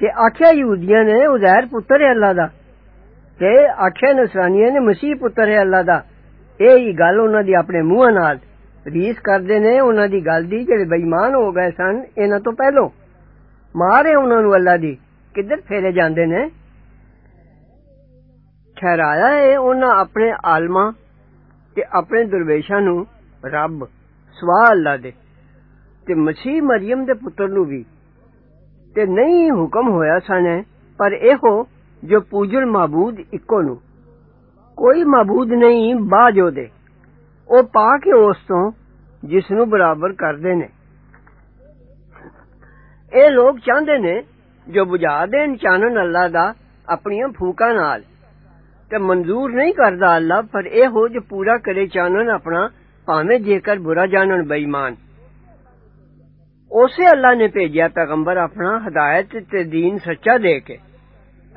ਤੇ ਆਖਿਆ ਯਹੂਦੀਆਂ ਨੇ ਉਜ਼ੈਰ ਪੁੱਤਰ ਹੈ ਅੱਲਾ ਦਾ ਤੇ ਆਖਿਆ ਨਸਰਾਨੀਆਂ ਨੇ ਮਸੀਹ ਪੁੱਤਰ ਹੈ ਅੱਲਾ ਦਾ ਇਹ ਹੀ ਗੱਲ ਉਹਨਾਂ ਦੀ ਆਪਣੇ ਮੂੰਹਾਂ ਨਾਲ ਰੀਸ ਕਰਦੇ ਨੇ ਉਹਨਾਂ ਦੀ ਗੱਲ ਦੀ ਜਿਹੜੇ ਬੇਈਮਾਨ ਹੋ ਗਏ ਸਨ ਇਹਨਾਂ ਤੋਂ ਪਹਿਲੋਂ ਮਾਰੇ ਉਹਨਾਂ ਨੂੰ ਅੱਲਾ ਦੀ ਕਿੱਧਰ ਫੇਰੇ ਜਾਂਦੇ ਨੇ ਠਹਿਰਾਇਆ ਹੈ ਉਹਨਾਂ ਆਪਣੇ ਆਲਮਾਂ ਤੇ ਆਪਣੇ ਦਰਵੇਸ਼ਾਂ ਨੂੰ ਰੱਬ ਸਵਾ ਅੱਲਾ ਦੇ ਤੇ ਮਸੀਹ ਮਰੀਮ ਦੇ ਪੁੱਤਰ ਨੂੰ ਵੀ ਤੇ ਨਹੀਂ ਹੁਕਮ ਹੋਇਆ ਸਨ ਪਰ ਇਹੋ ਜੋ ਪੂਜਣ ਮਾਬੂਦ ਇੱਕੋ ਨੂੰ ਕੋਈ ਮਾਬੂਦ ਨਹੀਂ ਬਾਜੋ ਦੇ ਉਹ ਪਾ ਕੇ ਉਸ ਤੋਂ ਜਿਸ ਨੂੰ ਬਰਾਬਰ ਕਰਦੇ ਨੇ ਇਹ ਲੋਕ ਚਾਹੁੰਦੇ ਨੇ ਜੋ ਬੁਝਾ ਦੇਣ ਚਾਨਣ ਅੱਲਾ ਦਾ ਆਪਣੀਆਂ ਫੂਕਾਂ ਨਾਲ ਤੇ ਮਨਜ਼ੂਰ ਨਹੀਂ ਕਰਦਾ ਅੱਲਾ ਪਰ ਇਹ ਹੋ ਜੋ ਪੂਰਾ ਕਰੇ ਚਾਨਣ ਆਪਣਾ ਭਾਵੇਂ ਜੇਕਰ ਬੁਰਾ ਜਾਣਨ ਬੇਈਮਾਨ ਉਸੇ ਅੱਲਾ ਨੇ ਭੇਜਿਆ ਪੈਗੰਬਰ ਆਪਣਾ ਹਦਾਇਤ ਤੇ دین ਸੱਚਾ ਦੇ ਕੇ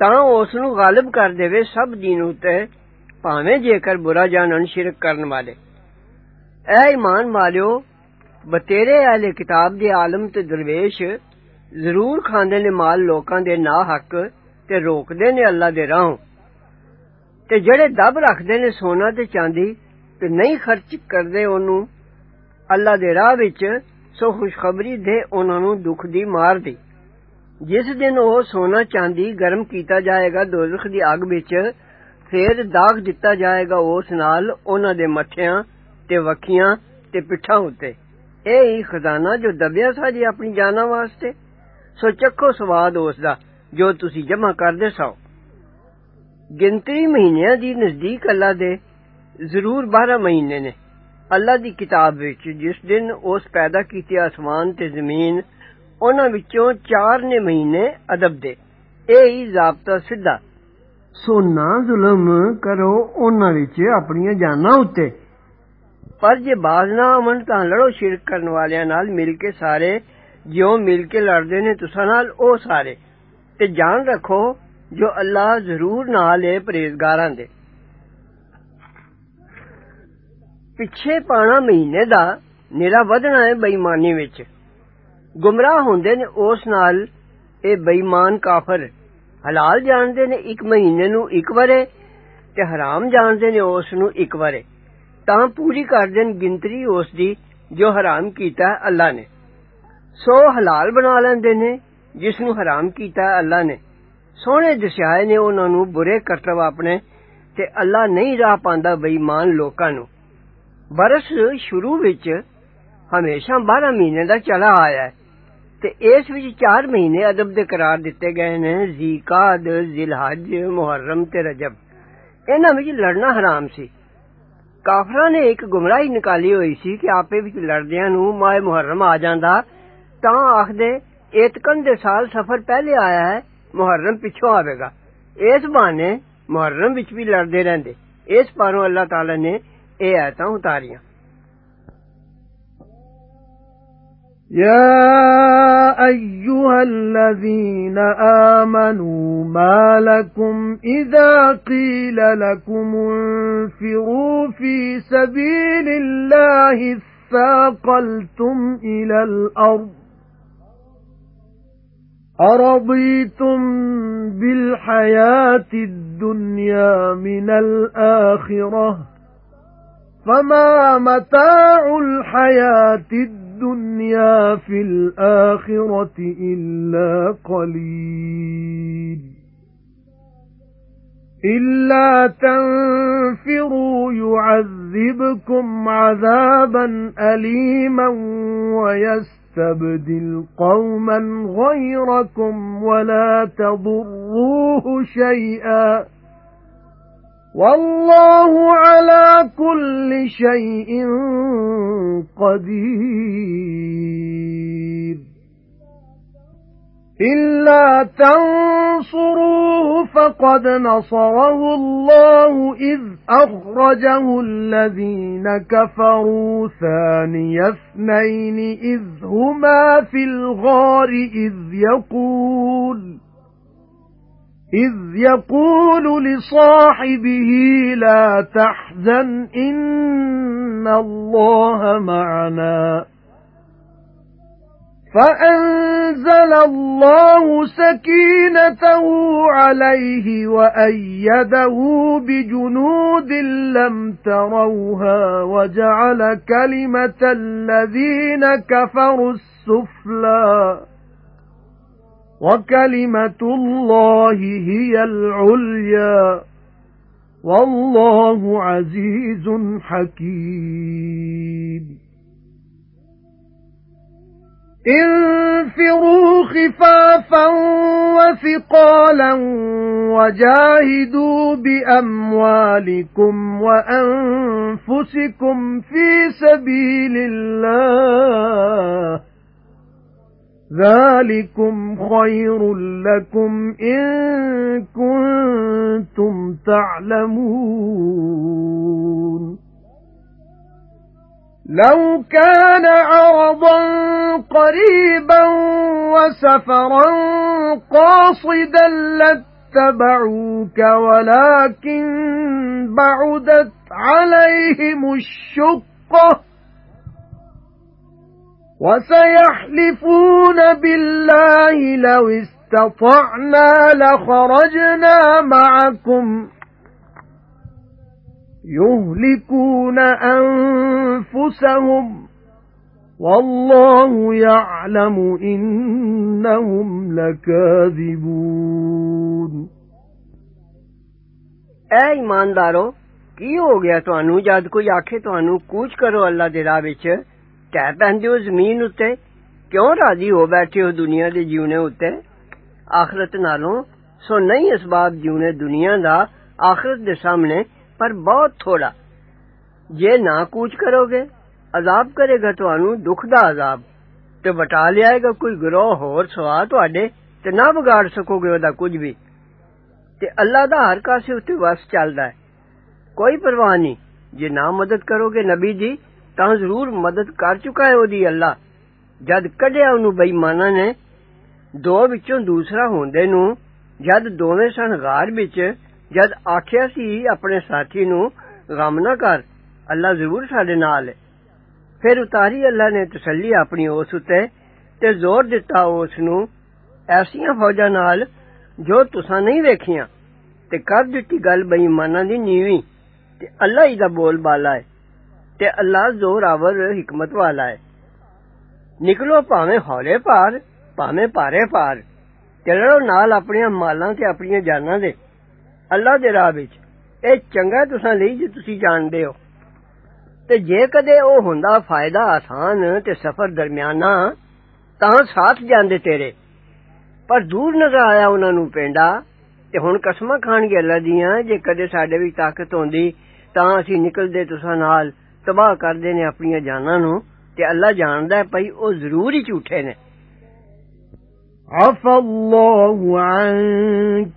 ਤਾਂ ਉਸ ਨੂੰ ਗਾਲਿਬ ਕਰ ਦੇਵੇ ਸਭ دین ਉਤੇ ਭਾਵੇਂ ਜੇਕਰ ਬੁਰਾ ਜਾਣਨ ਸ਼ਿਰਕ ਕਰਨ ਵਾਲੇ ਐ ਈਮਾਨ ਵਾਲਿਓ ਬਤੇਰੇ ਆਲੇ ਕਿਤਾਬ ਦੇ ਆਲਮ ਤੇ ਦਰਵੇਸ਼ ਜ਼ਰੂਰ ਖਾਂਦੇ ਨੇ ਮਾਲ ਲੋਕਾਂ ਦੇ ਨਾ ਹੱਕ ਤੇ ਰੋਕਦੇ ਨੇ ਅੱਲਾ ਦੇ ਰਾਹੋਂ ਤੇ ਜਿਹੜੇ ਦਬ ਰੱਖਦੇ ਨੇ ਸੋਨਾ ਤੇ ਚਾਂਦੀ ਤੇ ਨਹੀਂ ਖਰਚ ਕਰਦੇ ਉਹਨੂੰ ਅੱਲਾ ਦੇ ਰਾਹ ਵਿੱਚ ਸੋ ਖੁਸ਼ਖਬਰੀ ਦੇ ਉਹਨਾਂ ਨੂੰ ਦੁੱਖ ਦੀ ਮਾਰ ਦੀ ਜਿਸ ਦਿਨ ਉਹ ਸੋਨਾ ਚਾਂਦੀ ਗਰਮ ਕੀਤਾ ਜਾਏਗਾ ਦੋਜ਼ਖ ਦੀ ਅੱਗ ਵਿੱਚ ਫੇਰ ਦਾਗ ਦਿੱਤਾ ਜਾਏਗਾ ਉਸ ਨਾਲ ਉਹਨਾਂ ਦੇ ਮੱਥਿਆਂ ਤੇ ਵਖੀਆਂ ਤੇ ਪਿੱਠਾਂ ਉੱਤੇ ਇਹ ਹੀ ਖਜ਼ਾਨਾ ਜੋ ਦਬਿਆ ਸਾਜੀ ਆਪਣੀ ਜਾਨਾਂ ਵਾਸਤੇ ਸੋ ਚੱਖੋ ਸਵਾਦ ਉਸ ਦਾ ਜੋ ਤੁਸੀਂ ਜਮਾ ਕਰਦੇ ਸੋ ਗਿਣਤੀ ਮਹੀਨਿਆਂ ਦੀ ਨਜ਼ਦੀਕ ਅੱਲਾ ਦੇ ਜ਼ਰੂਰ 12 ਮਹੀਨੇ ਨੇ اللہ دی کتاب وچ جس دن اس پیدا کیتے آسمان تے زمین انہاں وچوں چار نے مہینے ادب دے اے ہی ضابطہ سیدھا سو نہ ظلم کرو انہاں وچ اپنی جاناں اُتے پر جے باز نہ امن تاں لڑو شرک کرن والیاں نال مل کے سارے جیوں مل کے لڑدے نے تساں نال أو سارے تے جان رکھو جو اللہ ضرور نال اے پرہیزگاراں دے ਪਿੱਛੇ ਪਾਣਾ ਮਹੀਨੇ ਦਾ ਨਿਰਾ ਵਧਣਾ ਹੈ ਬੇਈਮਾਨੀ ਵਿੱਚ ਗੁੰਮਰਾਹ ਹੁੰਦੇ ਨੇ ਉਸ ਨਾਲ ਇਹ ਬੇਈਮਾਨ ਕਾਫਰ ਹਲਾਲ ਜਾਣਦੇ ਨੇ ਇੱਕ ਮਹੀਨੇ ਨੂੰ ਇੱਕ ਵਰੇ ਤੇ ਹਰਾਮ ਜਾਣਦੇ ਨੇ ਉਸ ਨੂੰ ਇੱਕ ਵਰੇ ਤਾਂ ਪੂਰੀ ਕਰ ਦੇਣ ਗਿਣਤੀ ਉਸ ਦੀ ਜੋ ਹਰਾਮ ਕੀਤਾ ਅੱਲਾ ਨੇ ਸੋ ਹਲਾਲ ਬਣਾ ਲੈਂਦੇ ਨੇ ਜਿਸ ਨੂੰ ਹਰਾਮ ਕੀਤਾ ਅੱਲਾ ਨੇ ਸੋਹਣੇ ਦਸਿਆਏ ਨੇ ਉਹਨਾਂ ਨੂੰ ਬੁਰੇ ਕਰਤਵ ਆਪਣੇ ਤੇ ਅੱਲਾ ਨਹੀਂ ਰਾਹ ਪਾਉਂਦਾ ਬੇਈਮਾਨ ਲੋਕਾਂ ਨੂੰ برس شروع وچ ہمیشہ بارہ مہینے دا چلا آیا ہے۔ تے اس وچ چار مہینے ادب دے قرار دتے گئے نے زیقاد ذلحج محرم تے رجب۔ انہاں وچ لڑنا حرام سی۔ کافراں نے ایک گمراہی نکالی ہوئی سی کہ آپے وچ لڑدیاں نو ماہ محرم آ جاندا، تاں آکھدے اتکن دے سال سفر پہلے آیا ہے، محرم پچھوں آوے گا۔ اس بہانے محرم وچ بھی لڑدے رہندے۔ اس پاروں اللہ تعالی نے ਇਹ ਆਇਤਾਂ ਉਤਾਰੀਆਂ يا أيها الذين آمنوا ما لكم إذا قيل لكم انفروا في سبيل الله اثاقلتم إلى الأرض أرضيتم بالحياة الدنيا من الآخرة فَمَا مَتَاعُ الْحَيَاةِ الدُّنْيَا فِي الْآخِرَةِ إِلَّا قَلِيلٌ إِلَّا تَنفِرُوا يُعَذِّبْكُمْ عَذَابًا أَلِيمًا وَيَسْتَبْدِلْ قَوْمًا غَيْرَكُمْ وَلَا تَضُرُّوهُ شَيْئًا والله على كل شيء قدير إلا تنصروه فقد نصره الله إذ أخرجه الذين كفروا ثاني اثنين إذ هما في الغار إذ يقول إِذْ يَقُولُ لِصَاحِبِهِ لَا تَحْزَنْ إِنَّ اللَّهَ مَعَنَا. فَأَنزَلَ اللَّهُ سَكِينَتَهُ عَلَيْهِ وَأَيَّدَهُ بِجُنُودٍ لَّمْ تَرَوْهَا وَجَعَلَ كَلِمَةَ الَّذِينَ كَفَرُوا السُّفْلَى. وَكَلِمَةُ اللَّهِ هِيَ الْعُلْيَا. وَاللَّهُ عَزِيزٌ حَكِيمٌ. انفروا خفافا وثقالا وجاهدوا بأموالكم وأنفسكم في سبيل الله. ذَلِكُمْ خَيْرٌ لَّكُمْ إِن كُنتُمْ تَعْلَمُونَ لَوْ كَانَ عَرَضًا قَرِيبًا وَسَفَرًا قَاصِدًا لَّاتَّبَعُوكَ وَلَكِن بَعُدَتْ عَلَيْهِمُ الشُّقَّةُ وَسَيَحْلِفُونَ بِاللَّهِ لَوِ اسْتَطَعْنَا لَخَرَجْنَا مَعَكُمْ يُهْلِكُونَ أَنفُسَهُمْ وَاللَّهُ يَعْلَمُ إِنَّهُمْ لَكَاذِبُونَ اے ایماندارو ਕੀ ਹੋ ਗਿਆ ਤੁਹਾਨੂੰ ਜਦ ਕੋਈ ਆਖੇ ਤੁਹਾਨੂੰ ਕੂਚ ਕਰੋ ਅੱਲਾ ਦੇ ਰਾਹ ਵਿੱਚ ٹہ پہندے ہو زمین اتنے کیوں راضی ہو بیٹھے ہو دنیا دے جیونے اتنے آخرت نالوں سو نہیں اسباب جیونے دنیا دا آخرت دے سامنے پر بہت تھوڑا جے نہ کوچ کرو گے عذاب کرے گا تانوں دکھ دا عذاب تے بٹا لیا گا کوئی گروہ ہور سوا تواڈے تے نہ بگاڑ سکو گے ودا کچھ بھی تے اللہ دا ہر کاسے اوتے وس چلدا ہے کوئی پرواہ نہیں جے نہ مدد کرو گے نبی جی ਤਾਂ ਜ਼ਰੂਰ ਮਦਦ ਕਰ ਚੁੱਕਾ ਹੈ ਉਹਦੀ ਅੱਲਾ ਜਦ ਕੱਢਿਆ ਉਹਨੂੰ ਬੇਈਮਾਨਾਂ ਨੇ ਦੋ ਵਿੱਚੋਂ ਦੂਸਰਾ ਹੁੰਦੇ ਨੂੰ ਜਦ ਦੋਵੇਂ ਸਨ ਗਾਰ ਵਿੱਚ ਜਦ ਆਖਿਆ ਸੀ ਆਪਣੇ ਸਾਥੀ ਨੂੰ ਗਮ ਨਾ ਕਰ ਅੱਲਾ ਜ਼ਰੂਰ ਸਾਡੇ ਨਾਲ ਹੈ ਫਿਰ ਉਤਾਰੀ ਅੱਲਾ ਨੇ ਤਸੱਲੀ ਆਪਣੀ ਉਸ ਉਤੇ ਤੇ ਜ਼ੋਰ ਦਿੱਤਾ ਉਸ ਨੂੰ ਐਸੀਆਂ ਫੌਜਾਂ ਨਾਲ ਜੋ ਤੁਸੀਂ ਨਹੀਂ ਵੇਖੀਆਂ ਤੇ ਕਰ ਦਿੱਤੀ ਗੱਲ ਬੇਈਮਾਨਾਂ ਦੀ ਨੀਵੀਂ ਤੇ ਅੱਲਾ ਹੀ ਦਾ ਬੋਲ ਬਾਲਾ ਹੈ ਤੇ ਅੱਲਾ ਜ਼ੋਰਾਵਰ ਹਕਮਤ ਵਾਲਾ ਹੈ ਨਿਕਲੋ ਭਾਵੇਂ ਹੌਲੇ ਪਾਰ ਭਾਵੇਂ ਭਾਰੇ ਪਾਰ ਤੇ ਲੜੋ ਨਾਲ ਆਪਣੀਆਂ ਮਾਲਾਂ ਤੇ ਆਪਣੀਆਂ ਜਾਨਾਂ ਦੇ ਅੱਲਾ ਦੇ ਰਾਹ ਵਿੱਚ ਇਹ ਚੰਗਾ ਤੁਸੀਂ ਲਈ ਜੇ ਤੁਸੀਂ ਜਾਣਦੇ ਹੋ ਤੇ ਜੇ ਕਦੇ ਉਹ ਹੁੰਦਾ ਫਾਇਦਾ ਆਸਾਨ ਤੇ ਸਫ਼ਰ ਦਰਮਿਆਨਾ ਤਾਂ ਸਾਥ ਜਾਂਦੇ ਤੇਰੇ ਪਰ ਦੂਰ ਨਜ਼ਰ ਆਇਆ ਉਹਨਾਂ ਨੂੰ ਪਿੰਡਾ ਤੇ ਹੁਣ ਕਸਮਾਂ ਖਾਣਗੇ ਅੱਲਾ ਦੀਆਂ ਜੇ ਕਦੇ ਸਾਡੇ ਵਿੱਚ ਤਾਕਤ ਹੁੰਦੀ ਤਾਂ ਅਸੀਂ ਨਿਕਲਦੇ ਤੁਸਾਂ ਨਾਲ ਤਬਾਹ ਕਰਦੇ ਨੇ ਆਪਣੀਆਂ ਜਾਨਾਂ ਨੂੰ ਤੇ ਅੱਲਾ ਜਾਣਦਾ ਭਈ ਉਹ ਜ਼ਰੂਰ ਹੀ ਝੂਠੇ ਨੇ عفى الله عنك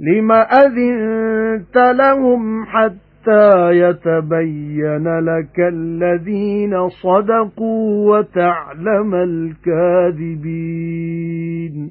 لما أذنت لهم حتى يتبين لك الذين صدقوا وتعلم الكاذبين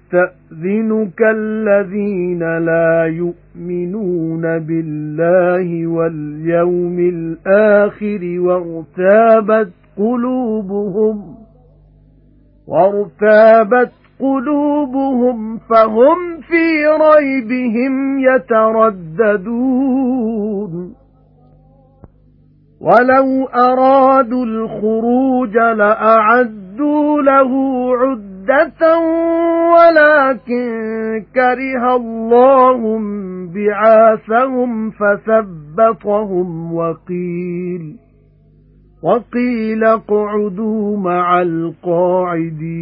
يَسْتَأْذِنُكَ الَّذِينَ لَا يُؤْمِنُونَ بِاللَّهِ وَالْيَوْمِ الْآخِرِ وَارْتَابَتْ قُلُوبُهُمْ وَارْتَابَتْ قُلُوبُهُمْ فَهُمْ فِي رَيْبِهِمْ يَتَرَدَّدُونَ. وَلَوْ أَرَادُوا الْخُرُوجَ لَأَعَدُّوا لَهُ عُدَّةً عِدَّةً وَلَكِن كَرِهَ اللَّهُ بِعَاثَهُمْ فَثَبَّطَهُمْ وَقِيلَ وَقِيلَ اقْعُدُوا مَعَ الْقَاعِدِينَ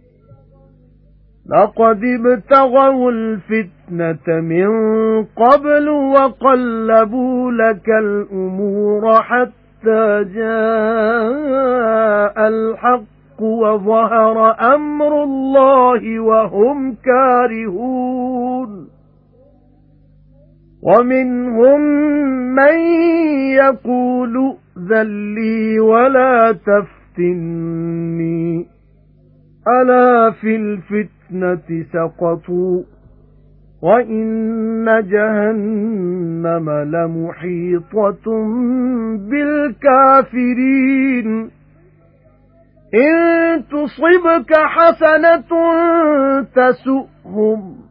لَقَدِ ابْتَغَوُا الْفِتْنَةَ مِنْ قَبْلُ وَقَلَّبُوا لَكَ الْأُمُورَ حَتَّى جَاءَ الْحَقُّ وَظَهَرَ أَمْرُ اللَّهِ وَهُمْ كَارِهُونَ. وَمِنْهُمْ مَنْ يَقُولُ ذَلِّي وَلَا تَفْتِنِّي. أَلَا فِي الْفِتْنَةِ سَقَطُوا وَإِنَّ جَهَنَّمَ لَمُحِيطَةٌ بِالْكَافِرِينَ. إِن تُصِبْكَ حَسَنَةٌ تَسُؤْهُمْ.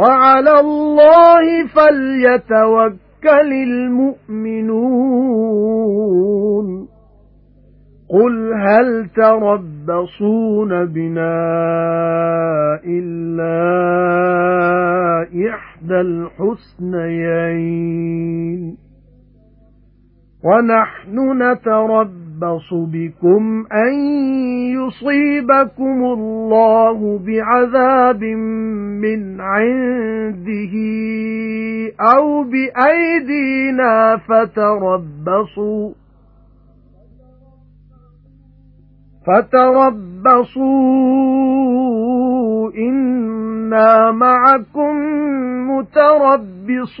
وَعَلَى اللَّهِ فَلْيَتَوَكَّلِ الْمُؤْمِنُونَ. قُلْ هَلْ تَرَبَّصُونَ بِنَا إِلَّا إِحْدَى الْحُسْنَيَيْنِ. وَنَحْنُ نَتَرَبَّصُ يَتَرَبَّصُ بِكُمْ أَن يُصِيبَكُمُ اللَّهُ بِعَذَابٍ مِنْ عِنْدِهِ أَوْ بِأَيْدِينَا فَتَرَبَّصُوا فَتَرَبَّصُوا إِنَّا مَعَكُمْ مُتَرَبِّصُونَ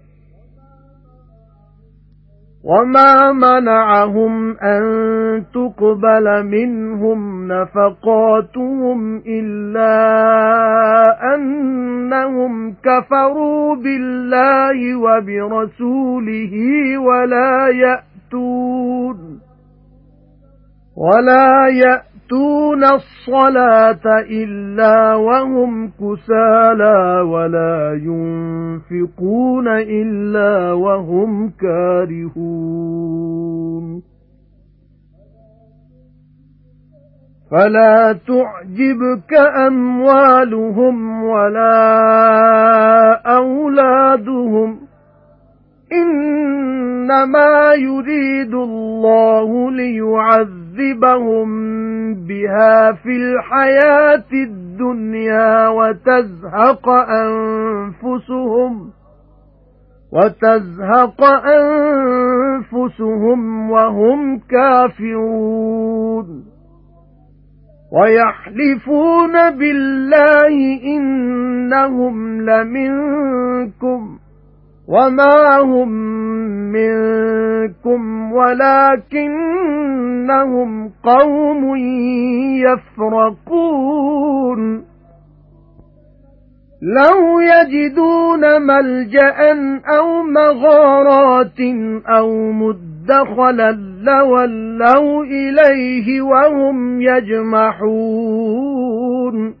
وَمَا مَنَعَهُمْ أَن تُقْبَلَ مِنْهُمْ نَفَقَاتُهُمْ إِلَّا أَنَّهُمْ كَفَرُوا بِاللَّهِ وَبِرَسُولِهِ وَلَا يَأْتُونَ وَلَا يَأْتُونَ يَأْتُونَ الصَّلَاةَ إِلَّا وَهُمْ كُسَالَى وَلَا يُنْفِقُونَ إِلَّا وَهُمْ كَارِهُونَ. فَلَا تُعْجِبْكَ أَمْوَالُهُمْ وَلَا أَوْلَادُهُمْ. إِنَّمَا يُرِيدُ اللَّهُ لِيُعَذِّبَهُم بِهَا فِي الْحَيَاةِ الدُّنْيَا وَتَزْهَقَ أَنفُسُهُمْ وَتَزْهَقَ أَنفُسُهُمْ وَهُمْ كَافِرُونَ وَيَحْلِفُونَ بِاللَّهِ إِنَّهُمْ لَمِنكُمْ وَمَا هُمْ مِنكُمْ وَلَكِنَّهُمْ قَوْمٌ يَفْرَقُونَ. لَوْ يَجِدُونَ مَلْجَأً أَوْ مَغَارَاتٍ أَوْ مُدَّخَلًا لَّوَلَّوْا إِلَيْهِ وَهُمْ يَجْمَحُونَ.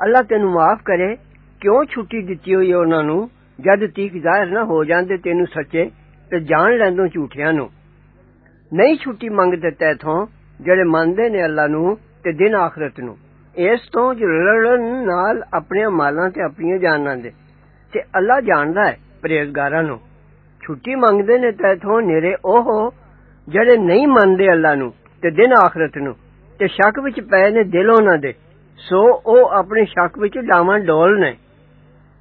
ਅੱਲਾ ਤੈਨੂੰ ਮਾਫ ਕਰੇ ਕਿਉਂ ਛੁੱਟੀ ਦਿੱਤੀ ਹੋਈ ਉਹਨਾਂ ਨੂੰ ਜਦ ਤੀਕ ਜ਼ਾਹਿਰ ਨਾ ਹੋ ਜਾਂਦੇ ਤੈਨੂੰ ਸੱਚੇ ਤੇ ਜਾਣ ਲੈਂਦੋਂ ਝੂਠਿਆਂ ਨੂੰ ਨਹੀਂ ਛੁੱਟੀ ਮੰਗਦੇ ਤੈਥੋਂ ਜਿਹੜੇ ਮੰਨਦੇ ਨੇ ਅੱਲਾ ਨੂੰ ਤੇ ਦਿਨ ਆਖਰਤ ਨੂੰ ਇਸ ਤੋਂ ਜੋ ਲੜਨ ਨਾਲ ਆਪਣੇ ਮਾਲਾਂ ਤੇ ਆਪਣੀਆਂ ਜਾਨਾਂ ਦੇ ਤੇ ਅੱਲਾ ਜਾਣਦਾ ਹੈ ਪਰਹੇਜ਼ਗਾਰਾਂ ਨੂੰ ਛੁੱਟੀ ਮੰਗਦੇ ਨੇ ਤੈਥੋਂ ਨੇਰੇ ਉਹ ਜਿਹੜੇ ਨਹੀਂ ਮੰਨਦੇ ਅੱਲਾ ਨੂੰ ਤੇ ਦਿਨ ਆਖਰਤ ਨੂੰ ਤੇ ਸ਼ੱਕ ਵਿੱਚ ਪਏ ਨੇ ਦਿਲ ਉਹਨਾਂ ਦੇ ਸੋ ਉਹ ਆਪਣੇ ਸ਼ੱਕ ਵਿੱਚ ਡਾਵਾਂ ਡੋਲ ਨੇ।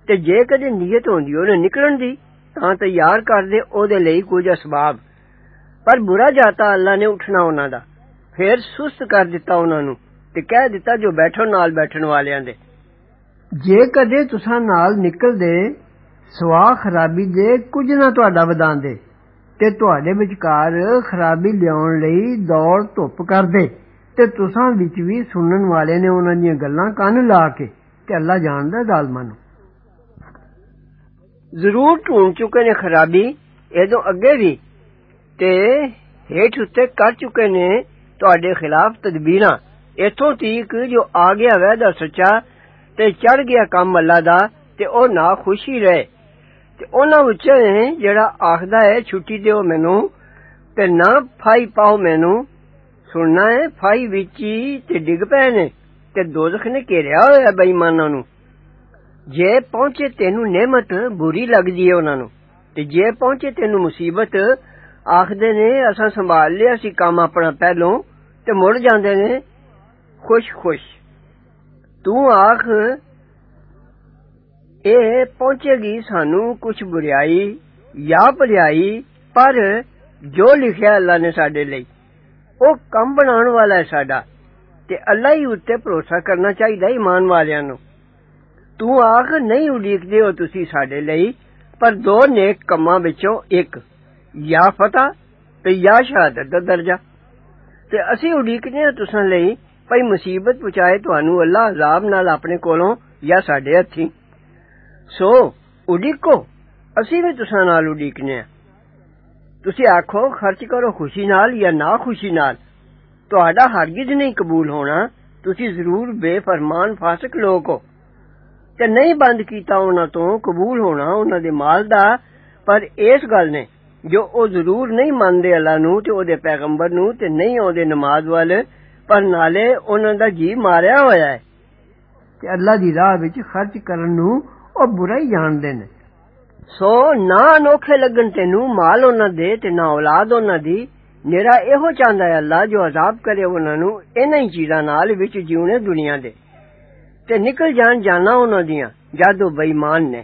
ਤੇ ਜੇ ਕਦੇ ਨੀਅਤ ਹੁੰਦੀ, ਉਹਨੇ ਨਿਕਲਣ ਦੀ, ਤਾਂ ਤਿਆਰ ਕਰਦੇ ਉਹਦੇ ਲਈ ਕੁਝ ਅਸਬਾਬ। ਪਰ ਬੁਰਾ ਜਾਤਾ ਅੱਲਾ ਨੇ ਉਠਣਾ ਉਹਨਾਂ ਦਾ। ਫਿਰ ਸੁਸਤ ਕਰ ਦਿੱਤਾ ਉਹਨਾਂ ਨੂੰ ਤੇ ਕਹਿ ਦਿੱਤਾ, ਜੋ ਬੈਠੋ ਨਾਲ ਬੈਠਣ ਵਾਲਿਆਂ ਦੇ। ਜੇ ਕਦੇ ਤੁਸੀਂ ਨਾਲ ਨਿਕਲਦੇ ਸਵਾ ਖਰਾਬੀ ਦੇ ਕੁਝ ਨਾ ਤੁਹਾਡਾ ਵਧਾਉਂਦੇ ਤੇ ਤੁਹਾਡੇ ਵਿਚਕਾਰ ਖਰਾਬੀ ਲਿਆਉਣ ਲਈ ਦੌੜ ਧੁੱਪ ਕਰਦੇ। تے تساں وچ وی سنن والے نے انہاں دی گلاں کان لا کے تے اللہ جاندا ہے ظالماں نو ضرور ٹون چکے نے خرابی ادو اگے وی تے ہیٹھ اتے کر چکے نے تواڈے خلاف تدبیراں۔ ایتھوں تیک جو آ گیا وے دا سچا تے چڑھ گیا کم اللہ دا تے او نا خوشی رہے۔ تے انہاں وچوں جڑا آکھدا ہے چھٹی دیو مینوں تے نہ پھائی پاؤ مینوں ਸੁਣਨਾ ਹੈ ਫਾਈ ਵਿੱਚ ਹੀ ਤੇ ਡਿੱਗ ਪਏ ਨੇ ਤੇ ਦੋਜ਼ਖ ਨੇ ਘੇਰਿਆ ਹੋਇਆ ਬੇਈਮਾਨਾਂ ਨੂੰ ਜੇ ਪਹੁੰਚੇ ਤੈਨੂੰ ਨਿਮਤ ਬੁਰੀ ਲੱਗਦੀ ਹੈ ਉਹਨਾਂ ਨੂੰ ਤੇ ਜੇ ਪਹੁੰਚੇ ਤੈਨੂੰ ਮੁਸੀਬਤ ਆਖਦੇ ਨੇ ਅਸਾਂ ਸੰਭਾਲ ਲਿਆ ਸੀ ਕੰਮ ਆਪਣਾ ਪਹਿਲੋਂ ਤੇ ਮੁੜ ਜਾਂਦੇ ਨੇ ਖੁਸ਼-ਖੁਸ਼ ਤੂੰ ਆਖ ਇਹ ਪਹੁੰਚੇਗੀ ਸਾਨੂੰ ਕੁਝ ਬੁਰੀਾਈ ਜਾਂ ਭਲਾਈ ਪਰ ਜੋ ਲਿਖਿਆ ਅੱਲਾ ਨੇ ਸਾਡੇ ਲਈ ਉਹ ਕੰਮ ਬਣਾਉਣ ਵਾਲਾ ਹੈ ਸਾਡਾ ਤੇ ਅੱਲਾ ਹੀ ਉੱਤੇ ਭਰੋਸਾ ਕਰਨਾ ਚਾਹੀਦਾ ਈਮਾਨ ਵਾਲਿਆਂ ਨੂੰ ਤੂੰ ਆਖ ਨਹੀਂ ਉਡੀਕਦੇ ਹੋ ਤੁਸੀਂ ਸਾਡੇ ਲਈ ਪਰ ਦੋ ਨੇਕ ਕੰਮਾਂ ਵਿੱਚੋਂ ਇੱਕ ਜਾਂ ਫਤਹ ਤੇ ਜਾਂ ਸ਼ਹਾਦਤ ਦਾ ਦਰਜਾ ਤੇ ਅਸੀਂ ਉਡੀਕਦੇ ਹਾਂ ਤੁਸਾਂ ਲਈ ਭਈ ਮੁਸੀਬਤ ਪਹੁੰਚਾਏ ਤੁਹਾਨੂੰ ਅੱਲਾ ਅਜ਼ਾਬ ਨਾਲ ਆਪਣੇ ਕੋਲੋਂ ਜਾਂ ਸਾਡੇ ਹੱਥੀਂ ਸੋ ਉਡੀਕੋ ਅਸੀਂ ਵੀ ਤੁਸਾਂ ਨਾਲ ਉਡੀਕਨੇ ਆ ਤੁਸੀਂ ਆਖੋ ਖਰਚ ਕਰੋ ਖੁਸ਼ੀ ਨਾਲ ਜਾਂ ਨਾ ਖੁਸ਼ੀ ਨਾਲ ਤੁਹਾਡਾ ਹਰਗਿਜ਼ ਨਹੀਂ ਕਬੂਲ ਹੋਣਾ ਤੁਸੀਂ ਜ਼ਰੂਰ ਬੇਫਰਮਾਨ ਫਾਸਕ ਲੋਕ ਹੋ ਤੇ ਨਹੀਂ ਬੰਦ ਕੀਤਾ ਉਹਨਾਂ ਤੋਂ ਕਬੂਲ ਹੋਣਾ ਉਹਨਾਂ ਦੇ ਮਾਲ ਦਾ ਪਰ ਇਸ ਗੱਲ ਨੇ ਜੋ ਉਹ ਜ਼ਰੂਰ ਨਹੀਂ ਮੰਨਦੇ ਅੱਲਾ ਨੂੰ ਤੇ ਉਹਦੇ ਪੈਗੰਬਰ ਨੂੰ ਤੇ ਨਹੀਂ ਆਉਂਦੇ ਨਮਾਜ਼ ਵੱਲ ਪਰ ਨਾਲੇ ਉਹਨਾਂ ਦਾ ਜੀ ਮਾਰਿਆ ਹੋਇਆ ਹੈ ਤੇ ਅੱਲਾ ਦੀ ਰਾਹ ਵਿੱਚ ਖਰਚ ਕਰਨ ਨੂੰ ਉਹ ਬੁਰਾ ਹੀ ਜਾਣਦੇ ਨੇ ਸੋ ਨਾ ਅਨੋਖੇ ਲੱਗਣ ਤੈਨੂੰ ਮਾਲ ਉਹਨਾਂ ਦੇ ਤੇ ਨਾ ਔਲਾਦ ਉਹਨਾਂ ਦੀ ਮੇਰਾ ਇਹੋ ਚਾਹੁੰਦਾ ਹੈ ਅੱਲਾ ਜੋ ਅਜ਼ਾਬ ਕਰੇ ਉਹਨਾਂ ਨੂੰ ਇਹਨਾਂ ਹੀ ਚੀਜ਼ਾਂ ਨਾਲ ਵਿੱਚ ਜਿਉਣੇ ਦੁਨੀਆ ਦੇ ਤੇ ਨਿਕਲ ਜਾਣ ਜਾਣਾ ਉਹਨਾਂ ਦੀਆਂ ਜਦ ਉਹ ਬੇਈਮਾਨ ਨੇ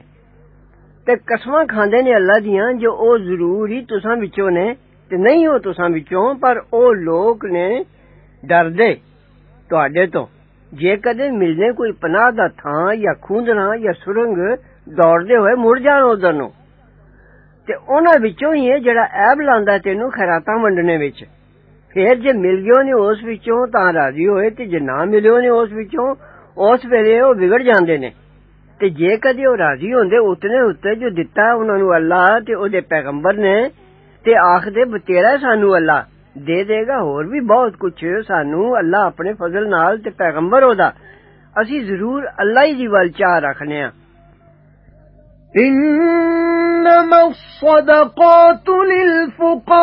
ਤੇ ਕਸਮਾਂ ਖਾਂਦੇ ਨੇ ਅੱਲਾ ਦੀਆਂ ਜੋ ਉਹ ਜ਼ਰੂਰ ਹੀ ਤੁਸਾਂ ਵਿੱਚੋਂ ਨੇ ਤੇ ਨਹੀਂ ਉਹ ਤੁਸਾਂ ਵਿੱਚੋਂ ਪਰ ਉਹ ਲੋਕ ਨੇ ਡਰਦੇ ਤੁਹਾਡੇ ਤੋਂ ਜੇ ਕਦੇ ਮਿਲਨੇ ਕੋਈ ਪਨਾਹ ਦਾ ਥਾਂ ਜਾਂ ਖੂੰਦਣਾ ਜਾਂ ਸੁਰੰਗ ਦੌੜਦੇ ਹੋਏ ਮੁੜ ਜਾਣ ਉਧਰ ਨੂੰ ਤੇ ਉਹਨਾਂ ਵਿੱਚੋਂ ਹੀ ਹੈ ਜਿਹੜਾ ਐਬ ਲਾਂਦਾ ਤੈਨੂੰ ਖੈਰਾਤਾਂ ਵੰਡਣੇ ਵਿੱਚ ਫੇਰ ਜੇ ਮਿਲ ਗਿਓ ਨੇ ਉਸ ਵਿੱਚੋਂ ਤਾਂ ਰਾਜ਼ੀ ਹੋਏ ਤੇ ਜੇ ਨਾ ਮਿਲਿਓ ਨੇ ਉਸ ਵਿੱਚੋਂ ਉਸ ਵੇਲੇ ਉਹ ਵਿਗੜ ਜਾਂਦੇ ਨੇ ਤੇ ਜੇ ਕਦੇ ਉਹ ਰਾਜ਼ੀ ਹੁੰਦੇ ਉਤਨੇ ਉੱਤੇ ਜੋ ਦਿੱਤਾ ਉਹਨਾਂ ਨੂੰ ਅੱਲਾ ਤੇ ਉਹਦੇ ਪੈਗੰਬਰ ਨੇ ਤੇ ਆਖਦੇ ਬਤੇਰਾ ਸਾਨੂੰ ਅੱਲਾ ਦੇ ਦੇਗਾ ਹੋਰ ਵੀ ਬਹੁਤ ਕੁਝ ਸਾਨੂੰ ਅੱਲਾ ਆਪਣੇ ਫਜ਼ਲ ਨਾਲ ਤੇ ਪੈਗੰਬਰ ਉਹਦਾ ਅਸੀਂ ਜ਼ਰੂਰ ਅੱਲਾ ਹੀ ਦੀ ਵੱਲ ਚਾਹ ਰੱਖਨੇ ਆ إِنَّمَا الصَّدَقَاتُ لِلْفُقَرَاءِ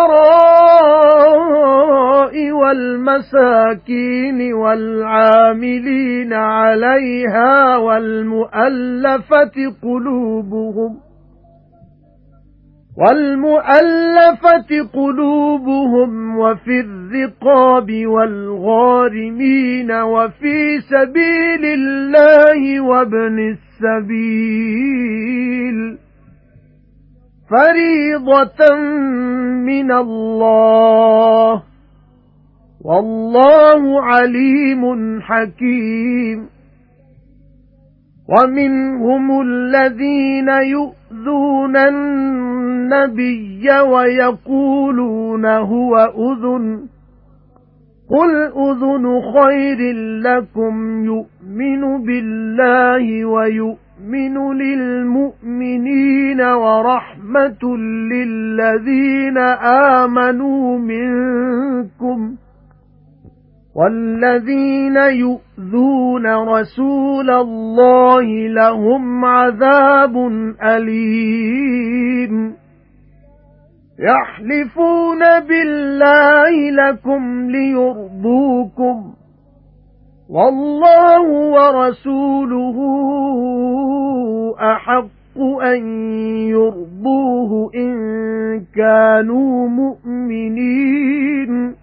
وَالْمَسَاكِينِ وَالْعَامِلِينَ عَلَيْهَا وَالْمُؤَلَّفَةِ قُلُوبُهُمْ وَالْمُؤَلَّفَةِ قُلُوبُهُمْ وَفِي الرِّقَابِ وَالْغَارِمِينَ وَفِي سَبِيلِ اللَّهِ وَابْنِ السَّبِيلِ فَرِيضَةً مِنَ اللَّهِ. وَاللَّهُ عَلِيمٌ حَكِيمٌ. وَمِنْهُمُ الَّذِينَ يُؤْذُونَ النَّبِيَّ وَيَقُولُونَ هُوَ أُذُنٌ. قُلْ أُذُنُ خَيْرٍ لَّكُمْ يُؤْمِنُ بِاللَّهِ وَيُؤْمِنُ لِلْمُؤْمِنِينَ وَرَحْمَةٌ لِّلَّذِينَ آمَنُوا مِنكُمْ وَالَّذِينَ يُؤْذُونَ رَسُولَ اللَّهِ لَهُمْ عَذَابٌ أَلِيمٌ يَحْلِفُونَ بِاللَّهِ لَكُمْ لِيُرْضُوكُمْ وَاللَّهُ وَرَسُولُهُ أَحَقُّ أَن يُرْضُوهُ إِن كَانُوا مُؤْمِنِينَ.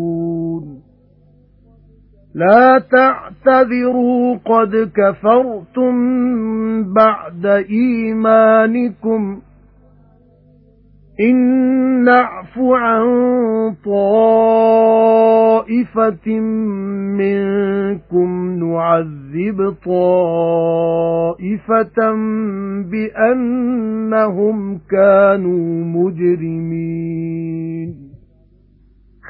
لا تعتذروا قد كفرتم بعد إيمانكم. إن نعف عن طائفة منكم نعذب طائفة بأنهم كانوا مجرمين.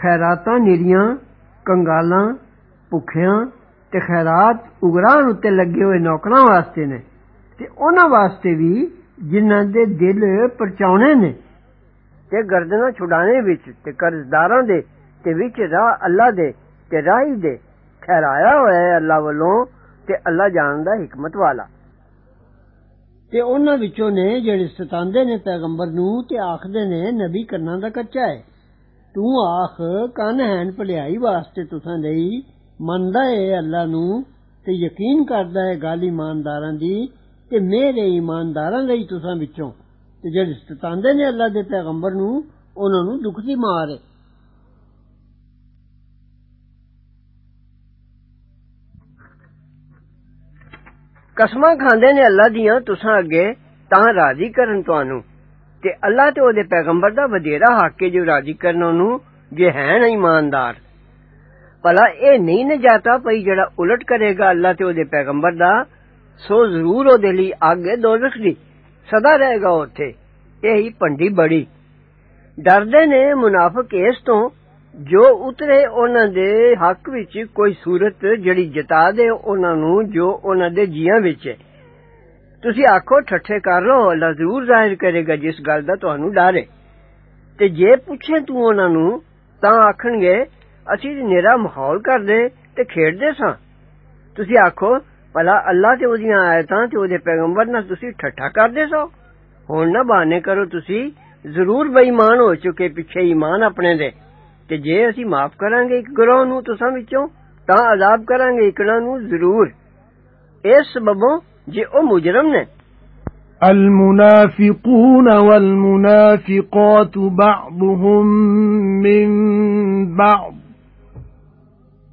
خيراتا نريان کنگالاں ਭੁੱਖਿਆਂ ਤੇ ਖੈਰਾਤ ਉਗਰਾਂ ਉੱਤੇ ਲੱਗੇ ਹੋਏ ਨੌਕਰਾਂ ਵਾਸਤੇ ਨੇ ਤੇ ਉਹਨਾਂ ਵਾਸਤੇ ਵੀ ਜਿਨ੍ਹਾਂ ਦੇ ਦਿਲ ਪਰਚਾਉਣੇ ਨੇ ਤੇ ਗਰਦਨਾਂ ਛੁਡਾਣੇ ਵਿੱਚ ਤੇ ਕਰਜ਼ਦਾਰਾਂ ਦੇ ਤੇ ਵਿੱਚ ਰਾਹ ਅੱਲਾ ਦੇ ਤੇ ਰਾਹੀ ਦੇ ਖੈਰਾਇਆ ਹੋਇਆ ਹੈ ਅੱਲਾ ਵੱਲੋਂ ਤੇ ਅੱਲਾ ਜਾਣਦਾ ਹਕਮਤ ਵਾਲਾ ਤੇ ਉਹਨਾਂ ਵਿੱਚੋਂ ਨੇ ਜਿਹੜੇ ਸਤਾਉਂਦੇ ਨੇ ਪੈਗੰਬਰ ਨੂੰ ਤੇ ਆਖਦੇ ਨੇ ਨਬੀ ਕਰਨਾ ਦਾ ਕੱਚਾ ਹੈ ਤੂੰ ਆਖ ਕੰਨ ਹੈਨ ਭਲਾਈ ਵਾਸਤੇ ਤੁਸਾਂ ਲਈ ਮੰਨਦਾ ਹੈ ਅੱਲਾ ਨੂੰ ਤੇ ਯਕੀਨ ਕਰਦਾ ਹੈ ਗੱਲ ਇਮਾਨਦਾਰਾਂ ਦੀ ਤੇ ਮੇਰੇ ਇਮਾਨਦਾਰਾਂ ਲਈ ਤੁਸਾਂ ਵਿੱਚੋਂ ਤੇ ਜਿਹੜੇ ਸਤਾਉਂਦੇ ਨੇ ਅੱਲਾ ਦੇ ਪੈਗੰਬਰ ਨੂੰ ਉਹਨਾਂ ਨੂੰ ਦੁੱਖ ਦੀ ਮਾਰ ਹੈ ਕਸਮਾਂ ਖਾਂਦੇ ਨੇ ਅੱਲਾ ਦੀਆਂ ਤੁਸਾਂ ਅੱਗੇ ਤਾਂ ਰਾਜ਼ੀ ਕਰਨ ਤੁਹਾਨੂੰ ਤੇ ਅੱਲਾ ਤੇ ਉਹਦੇ ਪੈਗੰਬਰ ਦਾ ਵਧੇਰਾ ਹੱਕ ਹੈ ਜੋ ਰਾਜ਼ੀ ਕਰਨ ਉਹਨੂੰ ਜੇ ਹੈ ਨਾ ਇਮਾਨਦਾਰ بھلا اے نہیں نہ جاتا پئی جڑا الٹ کرے گا اللہ تے اودے پیغمبر دا سو ضرور اودے لئی آگے دوزخ دی سدا رہے گا اوتھے یہی پنڈی بڑی ڈردے نے منافق اس تو جو اترے انہاں دے حق وچ کوئی صورت جڑی جتا دے انہاں نو جو انہاں دے جیاں وچ ہے تسی آکھو ٹھٹھے کر لو اللہ ضرور ظاہر کرے گا جس گل دا تانوں ڈر ہے تے جے پوچھے تو انہاں نو تاں آکھن گے ਅਸੀਂ ਨਿਹਰਾ ਮਾਹੌਲ ਕਰਦੇ ਤੇ ਖੇਡਦੇ ਸਾਂ ਤੁਸੀਂ ਆਖੋ ਭਲਾ ਅੱਲਾ ਤੇ ਉਹਦੀਆਂ ਆਇਤਾਂ ਤੇ ਉਹਦੇ ਪੈਗੰਬਰ ਨਾਲ ਤੁਸੀਂ ਠੱਠਾ ਕਰਦੇ ਸੋ ਹੁਣ ਨਾ ਬਹਾਨੇ ਕਰੋ ਤੁਸੀਂ ਜ਼ਰੂਰ ਬੇਈਮਾਨ ਹੋ ਚੁੱਕੇ ਪਿੱਛੇ ਈਮਾਨ ਆਪਣੇ ਦੇ ਤੇ ਜੇ ਅਸੀਂ ਮਾਫ ਕਰਾਂਗੇ ਇੱਕ ਗਰੋਹ ਨੂੰ ਤੁਸਾਂ ਵਿੱਚੋਂ ਤਾਂ ਅਜ਼ਾਬ ਕਰਾਂਗੇ ਇਕਣਾ ਨੂੰ ਜ਼ਰੂਰ ਇਸ ਸਬਬੋਂ ਜੇ ਉਹ ਮੁਜਰਮ ਨੇ المنافقون والمنافقات بعضهم من بعض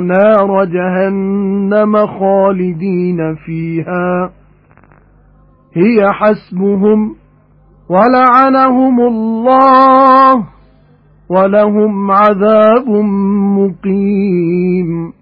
نَارَ جَهَنَّمَ خَالِدِينَ فِيهَا. هِيَ حَسْبُهُمْ وَلَعَنَهُمُ اللَّهُ وَلَهُمْ عَذَابٌ مُقِيمٌ.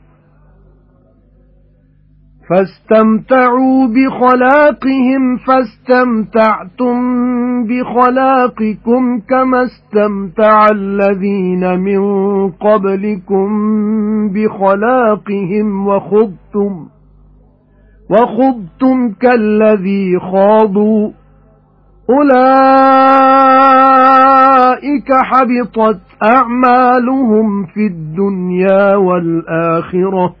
فَاسْتَمْتَعُوا بِخَلَاقِهِمْ فَاسْتَمْتَعْتُمْ بِخَلَاقِكُمْ كَمَا اسْتَمْتَعَ الَّذِينَ مِنْ قَبْلِكُمْ بِخَلَاقِهِمْ وَخُضْتُمْ وَخُضْتُمْ كَالَّذِي خَاضُوا. أُولَئِكَ حَبِطَتْ أَعْمَالُهُمْ فِي الدُّنْيَا وَالْآخِرَةِ.